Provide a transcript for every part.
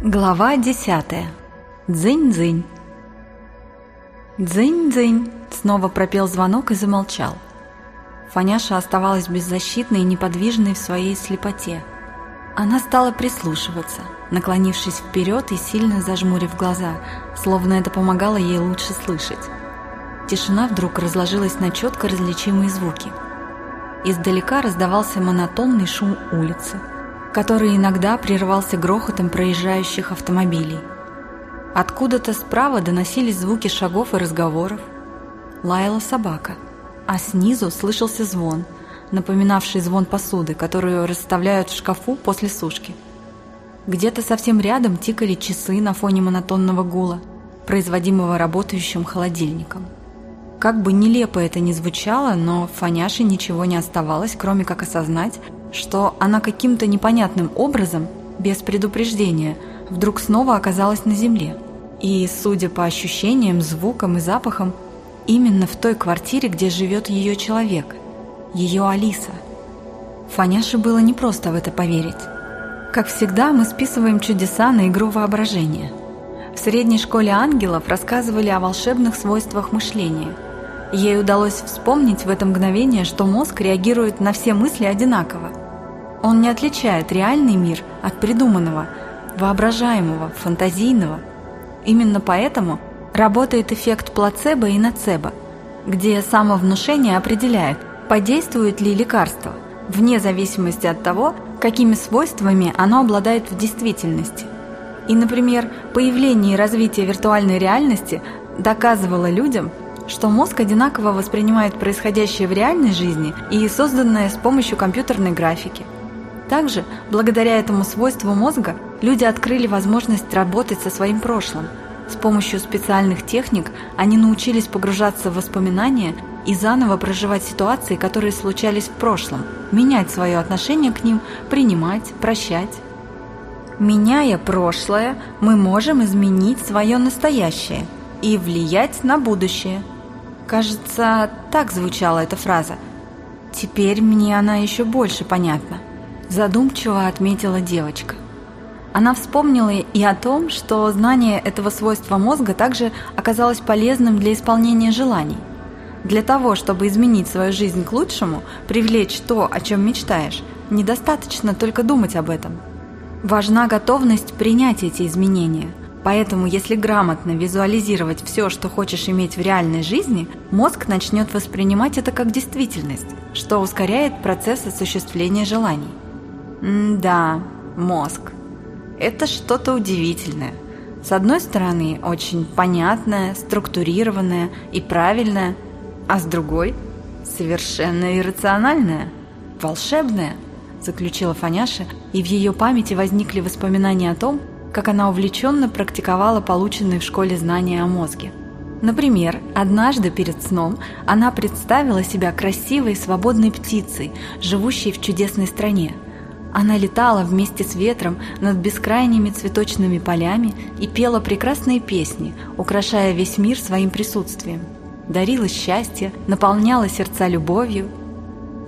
Глава десятая. Дзынь-дзынь. Дзынь-дзынь. Снова пропел звонок и замолчал. Фаняша оставалась беззащитной и неподвижной в своей слепоте. Она стала прислушиваться, наклонившись вперед и сильно зажмурив глаза, словно это помогало ей лучше слышать. Тишина вдруг разложилась на четко различимые звуки. Издалека раздавался монотонный шум улицы – который иногда прерывался грохотом проезжающих автомобилей. Откуда-то справа доносились звуки шагов и разговоров. Лаяла собака, а снизу слышался звон, напоминавший звон посуды, которую расставляют в шкафу после сушки. Где-то совсем рядом тикали часы на фоне монотонного гула, производимого работающим холодильником. Как бы нелепо это ни звучало, но Фаняше ничего не оставалось, кроме как осознать, что она каким-то непонятным образом, без предупреждения, вдруг снова оказалась на земле. И, судя по ощущениям, звукам и запахам, именно в той квартире, где живет ее человек, ее Алиса. Фаняше было непросто в это поверить. Как всегда, мы списываем чудеса на игру воображения. В средней школе ангелов рассказывали о волшебных свойствах мышления – Ей удалось вспомнить в это мгновение, что мозг реагирует на все мысли одинаково. Он не отличает реальный мир от придуманного, воображаемого, фантазийного. Именно поэтому работает эффект плацебо и нацебо, где самовнушение определяет, подействует ли лекарство, вне зависимости от того, какими свойствами оно обладает в действительности. И, например, появление и развитие виртуальной реальности доказывало людям, что мозг одинаково воспринимает происходящее в реальной жизни и созданное с помощью компьютерной графики. Также, благодаря этому свойству мозга, люди открыли возможность работать со своим прошлым. С помощью специальных техник они научились погружаться в воспоминания и заново проживать ситуации, которые случались в прошлом, менять свое отношение к ним, принимать, прощать. Меняя прошлое, мы можем изменить свое настоящее и влиять на будущее – Кажется, так звучала эта фраза. Теперь мне она еще больше понятна. Задумчиво отметила девочка. Она вспомнила и о том, что знание этого свойства мозга также оказалось полезным для исполнения желаний. Для того, чтобы изменить свою жизнь к лучшему, привлечь то, о чем мечтаешь, недостаточно только думать об этом. Важна готовность принять эти изменения – Поэтому, если грамотно визуализировать все, что хочешь иметь в реальной жизни, мозг начнет воспринимать это как действительность, что ускоряет процесс осуществления желаний. М да, мозг. Это что-то удивительное. С одной стороны, очень понятное, структурированное и правильное, а с другой – совершенно иррациональное, волшебное, заключила Фаняша, и в ее памяти возникли воспоминания о том, как она увлеченно практиковала полученные в школе знания о мозге. Например, однажды перед сном она представила себя красивой свободной птицей, живущей в чудесной стране. Она летала вместе с ветром над бескрайними цветочными полями и пела прекрасные песни, украшая весь мир своим присутствием. Дарила счастье, наполняла сердца любовью.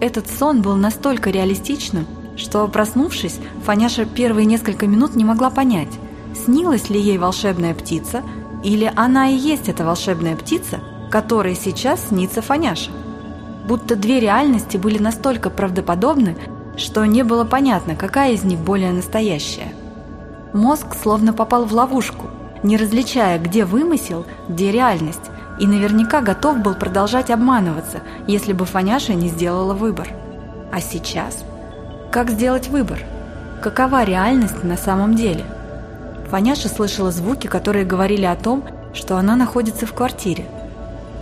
Этот сон был настолько реалистичным, что, проснувшись, Фаняша первые несколько минут не могла понять, снилась ли ей волшебная птица, или она и есть эта волшебная птица, которой сейчас снится Фаняша. Будто две реальности были настолько правдоподобны, что не было понятно, какая из них более настоящая. Мозг словно попал в ловушку, не различая, где вымысел, где реальность, и наверняка готов был продолжать обманываться, если бы Фаняша не сделала выбор. А сейчас – как сделать выбор? Какова реальность на самом деле? Фаняша слышала звуки, которые говорили о том, что она находится в квартире.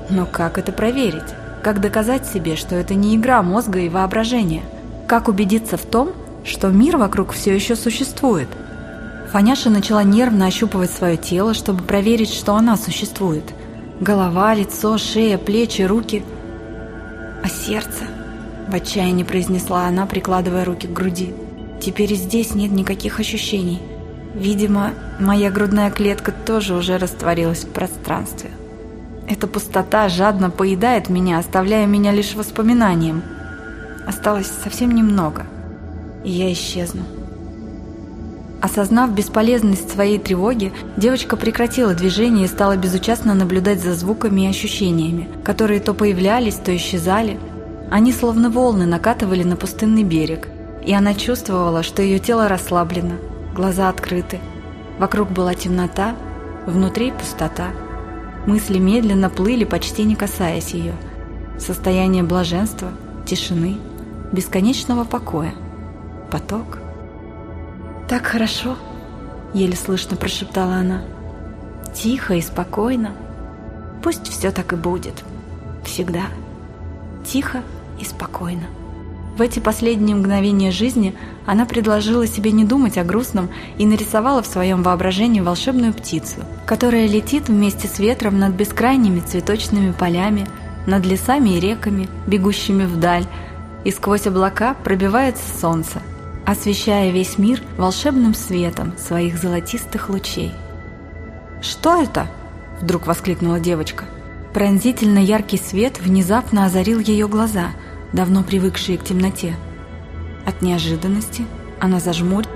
Но как это проверить? Как доказать себе, что это не игра мозга и воображения? Как убедиться в том, что мир вокруг все еще существует? Фаняша начала нервно ощупывать свое тело, чтобы проверить, что она существует. Голова, лицо, шея, плечи, руки. А сердце? В отчаянии произнесла она, прикладывая руки к груди. Теперь здесь нет никаких ощущений. Видимо, моя грудная клетка тоже уже растворилась в пространстве. Эта пустота жадно поедает меня, оставляя меня лишь воспоминанием. Осталось совсем немного, и я исчезну. Осознав бесполезность своей тревоги, девочка прекратила движение и стала безучастно наблюдать за звуками и ощущениями, которые то появлялись, то исчезали. Они словно волны накатывали на пустынный берег, и она чувствовала, что ее тело расслаблено, глаза открыты. Вокруг была темнота, внутри пустота. Мысли медленно плыли, почти не касаясь ее. Состояние блаженства, тишины, бесконечного покоя. Поток – «Так хорошо», — еле слышно прошептала она. «Тихо и спокойно. Пусть все так и будет. Всегда. Тихо и спокойно». В эти последние мгновения жизни она предложила себе не думать о грустном и нарисовала в своем воображении волшебную птицу, которая летит вместе с ветром над бескрайними цветочными полями, над лесами и реками, бегущими вдаль, и сквозь облака пробивается солнце, освещая весь мир волшебным светом своих золотистых лучей. «Что это?» – вдруг воскликнула девочка. Пронзительно яркий свет внезапно озарил ее глаза, давно привыкшие к темноте. От неожиданности она зажмурилась